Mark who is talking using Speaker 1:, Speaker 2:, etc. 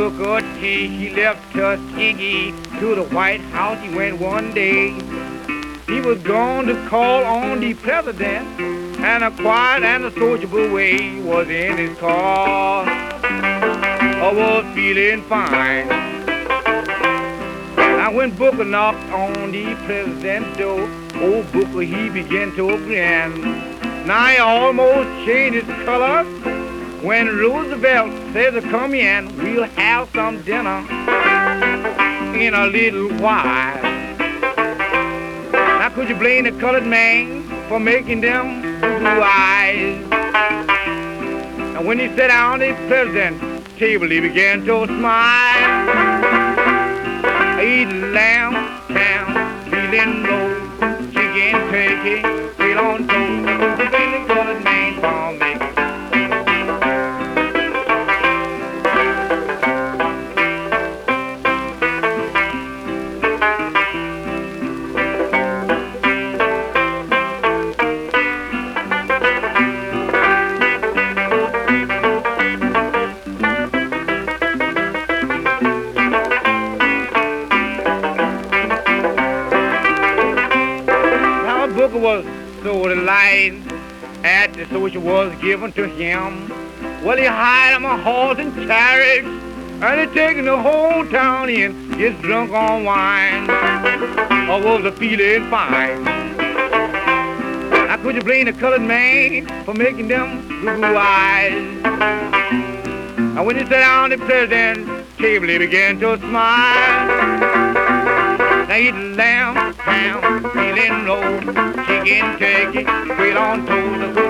Speaker 1: Booker T, he left Tuskegee to the White House. He went one day. He was going to call on the president, and a quiet and a sociable way was in his car. I was feeling fine. Now when Booker knocked on the president's door, old Booker he began to grin. Now he almost changed his color when Roosevelt says to come in, we'll have some dinner in a little while. Now could you blame the colored man for making them blue eyes? And when he sat down at the president's table, he began to smile. Booker was so delighted at the social was given to him. Well, he hired him a horse and chariot, and he taken the whole town in, gets drunk on wine. Oh, or was the feeling fine? How could you blame the colored man for making them blue eyes? And when he sat down at the president's table, he began to smile. Now eat lamb, ham, feeling low, chicken, turkey, straight on toes,